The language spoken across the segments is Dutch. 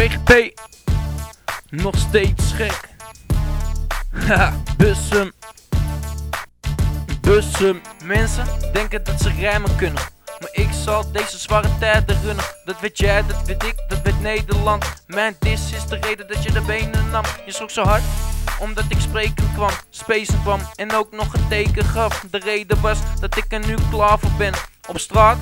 BGP, nog steeds gek. Haha, bussum. Bussum. Mensen denken dat ze rijmen kunnen. Maar ik zal deze zware tijden runnen. Dat weet jij, dat weet ik, dat weet Nederland. Mijn dis is de reden dat je de benen nam. Je schrok zo hard, omdat ik spreken kwam, spacen kwam en ook nog een teken gaf. De reden was dat ik er nu klaar voor ben. Op straat,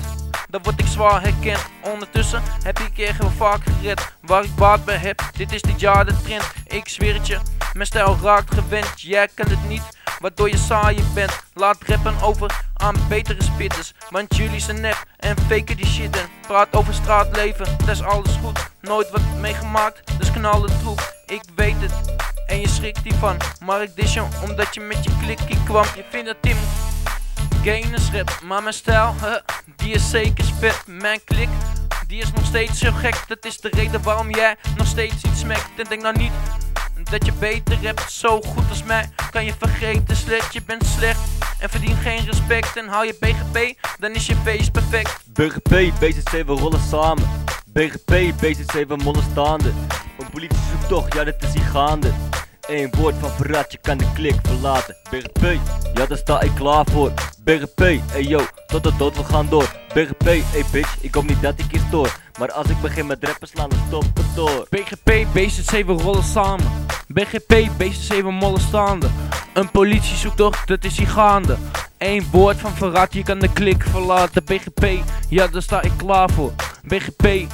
dan word ik zwaar herkend. Ondertussen heb ik echt wel vaak gered. Waar ik baat bij heb, dit is dit jaar de trend. Ik zweer het je, mijn stijl raakt gewend. Jij kent het niet, waardoor je saai bent. Laat rappen over aan betere spitters. Want jullie zijn nep en faken die shit en praat over straatleven. Dat is alles goed, nooit wat meegemaakt, dus knallen troep. Ik weet het. En je schrikt hiervan, maar ik dis omdat je met je klikkie kwam. Je vindt dat Tim Gaines rap, maar mijn stijl, huh, die is zeker spet. Mijn klik, die is nog steeds zo gek. Dat is de reden waarom jij nog steeds iets smekt. En denk nou niet dat je beter hebt, zo goed als mij. Kan je vergeten, slecht, je bent slecht. En verdien geen respect. En hou je BGP, dan is je feest perfect. BGP, BCC, we rollen samen. BGP, BCC, we mollen staande. Een politiezoektocht, ja, dat is hier gaande. Eén woord van verraad, je kan de klik verlaten. BGP, ja, daar sta ik klaar voor. BGP, ey yo, tot de dood, we gaan door. BGP, ey bitch, ik hoop niet dat ik hier stoor. Maar als ik begin met rappen slaan, dan stop het door. BGP, BCC, we rollen samen. BGP, BCC, we mollen staande. Een politiezoektocht, dat is hier gaande. Eén woord van verraad, je kan de klik verlaten. BGP, ja, daar sta ik klaar voor. BGP,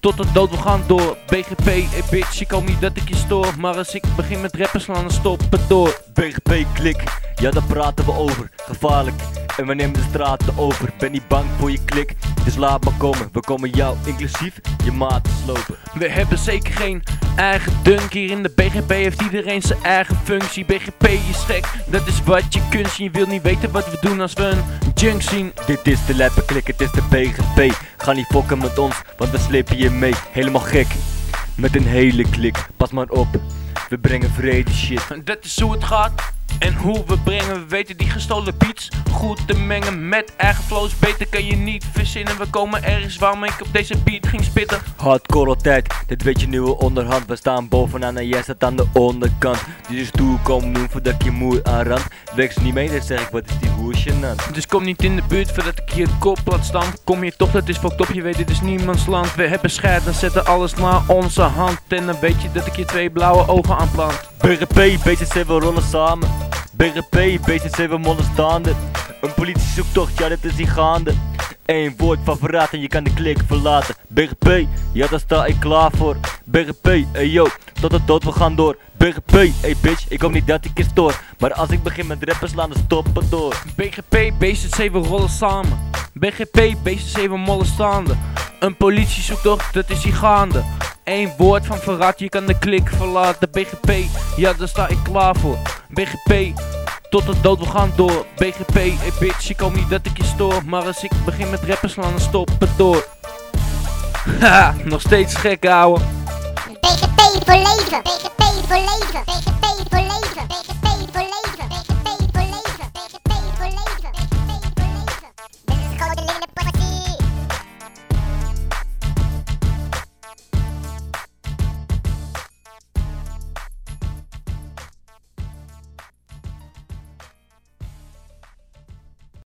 tot de dood, we gaan door. BGP, hey bitch, ik hoop niet dat ik je stoor. Maar als ik begin met rappen slaan, dan stop het door. BGP, klik, ja, daar praten we over. Gevaarlijk, en we nemen de straten over. Ben niet bang voor je klik, dus laat maar komen. We komen jou, inclusief je maat slopen. We hebben zeker geen eigen dunk hier in de BGP heeft iedereen zijn eigen functie? BGP is gek, dat is wat je kunt zien. Je wilt niet weten wat we doen als we een junk zien. Dit is de leppenklik, het is de BGP Ga niet fokken met ons, want we slepen je mee. Helemaal gek, met een hele klik. Pas maar op, we brengen vrede shit. Dat is hoe het gaat en hoe we brengen, we weten die gestolen beats goed te mengen met eigen flows. Beter kan je niet verzinnen. We komen ergens waarom ik op deze beat ging spitten. Hardcore altijd, dit weet je nu al onderhand. We staan bovenaan en jij staat aan de onderkant. Dus toe kom doen voordat ik je moe aanrand. Wees niet mee, dan zeg ik wat is die hoesje dan. Dus kom niet in de buurt voordat ik je kop laat staan. Kom je toch, dat is fucked op, je weet dit is niemands land. We hebben scheid, dan zetten alles naar onze hand. En dan weet je dat ik je twee blauwe ogen aanplant. BGP, BCC, we rollen samen. BGP, BCC, we mollen staande. Een politiezoektocht, ja, dit is die gaande. Eén woord van verraad en je kan de klik verlaten. BGP, ja, daar sta ik klaar voor. BGP, ey yo, tot de dood, we gaan door. BGP, ey bitch, ik hoop niet dat ik je stoor. Maar als ik begin met rappen slaan, dan stop het door. BGP, BCC, we rollen samen. BGP, BCC, we mollen staande. Een politiezoektocht, dat is hier gaande. Eén woord van verraad, je kan de klik verlaten. BGP, ja, daar sta ik klaar voor. BGP, tot de dood, we gaan door. BGP, hey bitch, ik hoop niet dat ik je stoor. Maar als ik begin met rappen slaan, dan stop het door. Haha, nog steeds gek, ouwe. BGP voor leven. BGP voor leven. BGP voor leven.